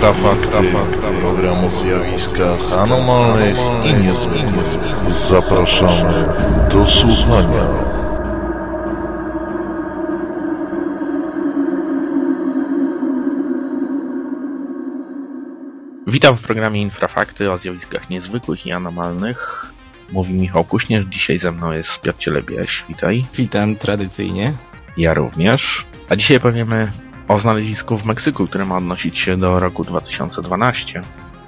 Infrafakty, program o zjawiskach anomalnych i niezwykłych. Zapraszamy do słuchania. Witam w programie Infrafakty o zjawiskach niezwykłych i anomalnych. Mówi Michał Kuśnierz, dzisiaj ze mną jest Piotr Cielebieś. Witaj. Witam tradycyjnie. Ja również. A dzisiaj powiemy o znalezisku w Meksyku, które ma odnosić się do roku 2012,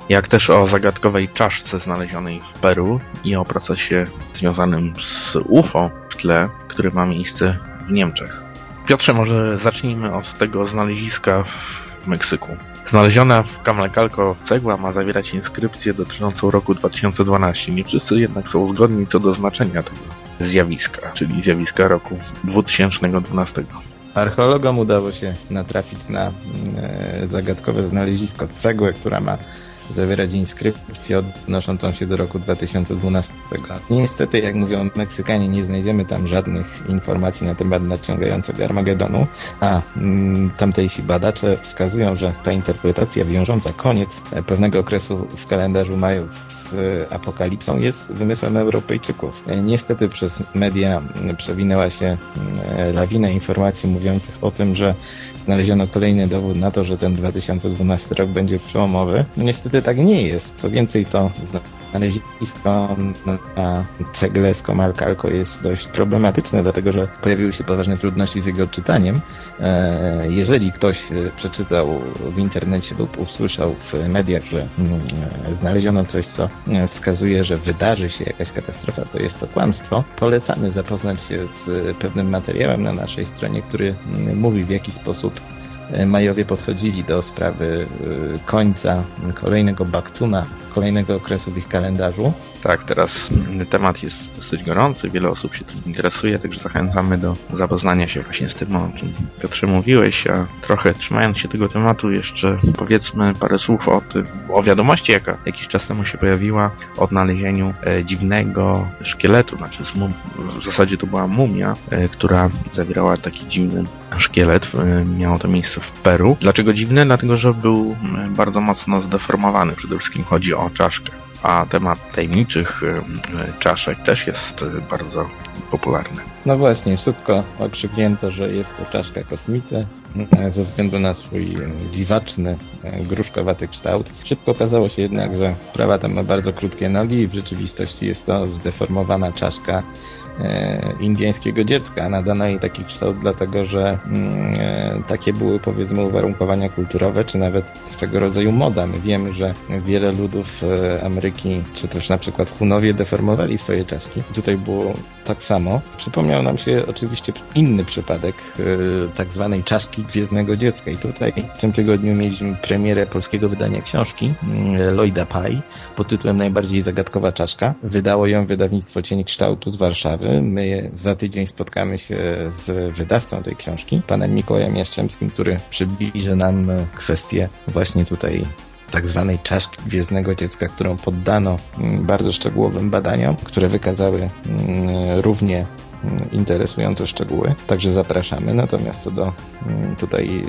jak też o zagadkowej czaszce znalezionej w Peru i o procesie związanym z UFO w tle, który ma miejsce w Niemczech. Piotrze, może zacznijmy od tego znaleziska w Meksyku. Znaleziona w Kamlekalko cegła ma zawierać inskrypcję dotyczącą roku 2012. Nie wszyscy jednak są zgodni co do znaczenia tego zjawiska, czyli zjawiska roku 2012. Archeologom udało się natrafić na e, zagadkowe znalezisko cegły, która ma zawierać inskrypcję odnoszącą się do roku 2012. Niestety, jak mówią Meksykanie, nie znajdziemy tam żadnych informacji na temat nadciągającego Armagedonu, a mm, tamtejsi badacze wskazują, że ta interpretacja wiążąca koniec pewnego okresu w kalendarzu maju z apokalipsą jest wymysłem Europejczyków. Niestety przez media przewinęła się mm, lawina informacji mówiących o tym, że znaleziono kolejny dowód na to, że ten 2012 rok będzie przełomowy. No niestety tak nie jest. Co więcej, to znalezisko na cegle z Komalkalko jest dość problematyczne, dlatego że pojawiły się poważne trudności z jego czytaniem. E, jeżeli ktoś e, przeczytał w internecie lub usłyszał w mediach, że mm, e, znaleziono coś, co wskazuje, że wydarzy się jakaś katastrofa, to jest to kłamstwo. Polecamy zapoznać się z pewnym materiałem na naszej stronie, który mm, mówi w jaki sposób Majowie podchodzili do sprawy końca kolejnego baktuna, kolejnego okresu w ich kalendarzu. Tak, teraz temat jest dosyć gorący, wiele osób się tym interesuje, także zachęcamy do zapoznania się właśnie z tym, o czym Piotrze mówiłeś, a trochę trzymając się tego tematu jeszcze powiedzmy parę słów o, tym, o wiadomości, jaka jakiś czas temu się pojawiła o odnalezieniu e, dziwnego szkieletu, znaczy w zasadzie to była mumia, e, która zawierała taki dziwny szkielet. Miało to miejsce w Peru. Dlaczego dziwny? Dlatego, że był bardzo mocno zdeformowany. Przede wszystkim chodzi o czaszkę a temat tajemniczych czaszek też jest bardzo popularny. No właśnie, szybko okrzyknięto, że jest to czaszka kosmity ze względu na swój dziwaczny, gruszkowaty kształt. Szybko okazało się jednak, że prawa tam ma bardzo krótkie nogi i w rzeczywistości jest to zdeformowana czaszka E, indyjskiego dziecka. Nadano jej taki kształt dlatego, że mm, e, takie były powiedzmy uwarunkowania kulturowe, czy nawet swego rodzaju moda. My wiemy, że wiele ludów e, Ameryki, czy też na przykład Hunowie deformowali swoje czaszki. Tutaj było tak samo. Przypomniał nam się oczywiście inny przypadek tak zwanej czaszki gwiezdnego dziecka i tutaj w tym tygodniu mieliśmy premierę polskiego wydania książki mm, Lloyda Pye pod tytułem Najbardziej zagadkowa czaszka. Wydało ją wydawnictwo Cień Kształtu z Warszawy. My za tydzień spotkamy się z wydawcą tej książki, panem Mikołajem Jaszczemskim, który przybliży nam kwestię właśnie tutaj tak zwanej czaszki gwiezdnego dziecka, którą poddano mm, bardzo szczegółowym badaniom, które wykazały mm, równie interesujące szczegóły, także zapraszamy. Natomiast co do mm, tutaj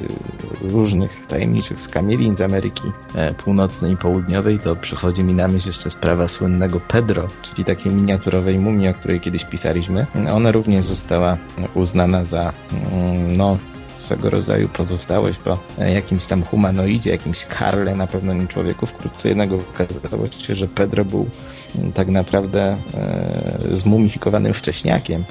różnych tajemniczych skamielin z Ameryki e, Północnej i Południowej, to przychodzi mi na myśl jeszcze sprawa słynnego Pedro, czyli takiej miniaturowej mumii, o której kiedyś pisaliśmy. Ona również została uznana za mm, no, swego rodzaju pozostałość po jakimś tam humanoidzie, jakimś Karle, na pewno nie człowieku. Wkrótce jednak okazało się, że Pedro był tak naprawdę e, zmumifikowanym wcześniakiem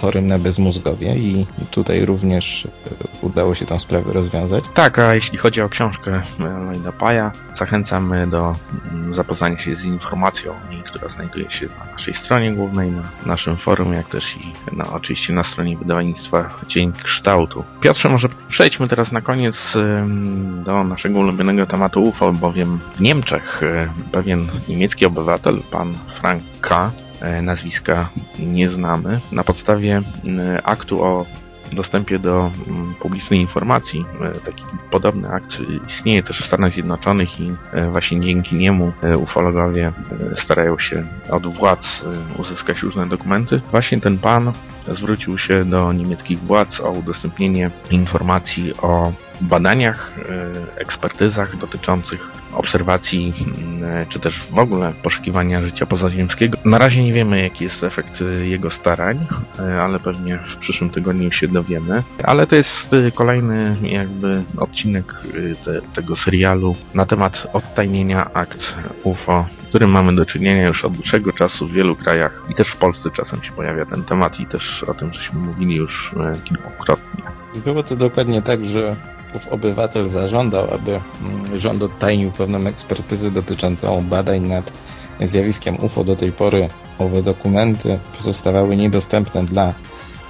chorym na bezmózgowie i tutaj również e, udało się tę sprawę rozwiązać. Tak, a jeśli chodzi o książkę Lloyda Paja, zachęcamy do mm, zapoznania się z informacją która znajduje się na naszej stronie głównej, na naszym forum, jak też i na, oczywiście na stronie wydawnictwa Dzień Kształtu. Piotrze, może przejdźmy teraz na koniec do naszego ulubionego tematu UFO, bowiem w Niemczech e, pewien niemiecki obywatel, pan Frank K., E, nazwiska nie znamy. Na podstawie aktu o dostępie do publicznej informacji, e, taki podobny akt istnieje też w Stanach Zjednoczonych i e, właśnie dzięki niemu ufologowie starają się od władz uzyskać różne dokumenty. Właśnie ten pan zwrócił się do niemieckich władz o udostępnienie informacji o badaniach, e, ekspertyzach dotyczących obserwacji, czy też w ogóle poszukiwania życia pozaziemskiego. Na razie nie wiemy, jaki jest efekt e, jego starań, e, ale pewnie w przyszłym tygodniu się dowiemy. Ale to jest e, kolejny jakby odcinek e, te, tego serialu na temat odtajnienia akt UFO, z którym mamy do czynienia już od dłuższego czasu w wielu krajach i też w Polsce czasem się pojawia ten temat i też o tym żeśmy mówili już e, kilkukrotnie. Było to dokładnie tak, że ów obywatel zażądał, aby mm, rząd odtajnił pewną ekspertyzę dotyczącą badań nad zjawiskiem UFO. Do tej pory owe dokumenty pozostawały niedostępne dla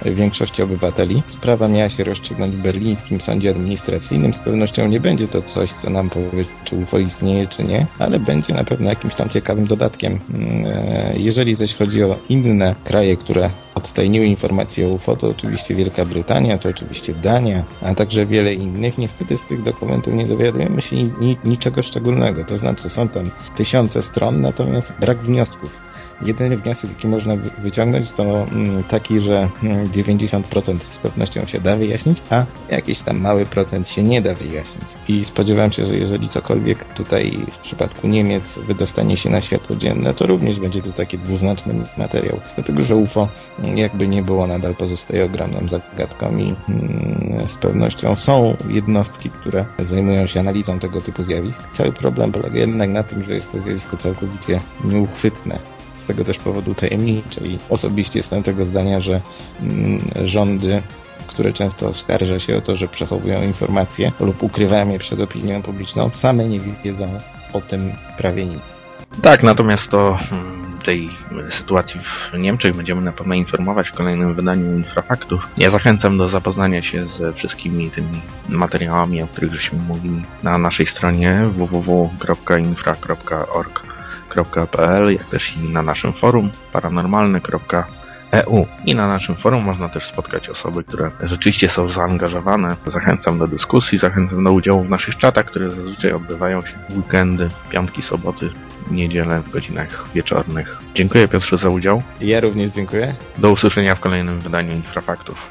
większości obywateli. Sprawa miała się rozstrzygnąć w berlińskim sądzie administracyjnym. Z pewnością nie będzie to coś, co nam powie, czy UFO istnieje, czy nie, ale będzie na pewno jakimś tam ciekawym dodatkiem. Mm, e, Jeżeli zaś chodzi o inne kraje, które odtajniły informacje o UFO, to oczywiście Wielka Brytania, to oczywiście Dania, a także wiele innych. Niestety z tych dokumentów nie dowiadujemy się ni- ni- niczego szczególnego. To znaczy są tam tysiące stron, natomiast brak wniosków. Jedyny wniosek, jaki można wy- wyciągnąć, to mm, taki, że mm, 90% z pewnością się da wyjaśnić, a jakiś tam mały procent się nie da wyjaśnić. I spodziewam się, że jeżeli cokolwiek tutaj w przypadku Niemiec wydostanie się na światło dzienne, to również będzie to taki dwuznaczny materiał. Dlatego, że UFO mm, jakby nie było, nadal pozostaje ogromną zagadką i mm, z pewnością są jednostki, które zajmują się analizą tego typu zjawisk. Cały problem polega jednak na tym, że jest to zjawisko całkowicie nieuchwytne z tego też powodu tajemnicze i osobiście jestem tego zdania, że mm, rządy, które często oskarża się o to, że przechowują informacje lub ukrywają je przed opinią publiczną, same nie wiedzą o tym prawie nic. Tak, natomiast o mm, tej sytuacji w Niemczech będziemy na pewno informować w kolejnym wydaniu Infrafaktów. Ja zachęcam do zapoznania się ze wszystkimi tymi materiałami, o których żeśmy mówili na naszej stronie www.infra.org.pl, jak też i na naszym forum paranormalne.eu. I na naszym forum można też spotkać osoby, które rzeczywiście są zaangażowane. Zachęcam do dyskusji, zachęcam do udziału w naszych czatach, które zazwyczaj odbywają się w weekendy, piątki, soboty, niedzielę w godzinach wieczornych. Dziękuję Piotrze za udział. Ja również dziękuję. Do usłyszenia w kolejnym wydaniu Infrafaktów.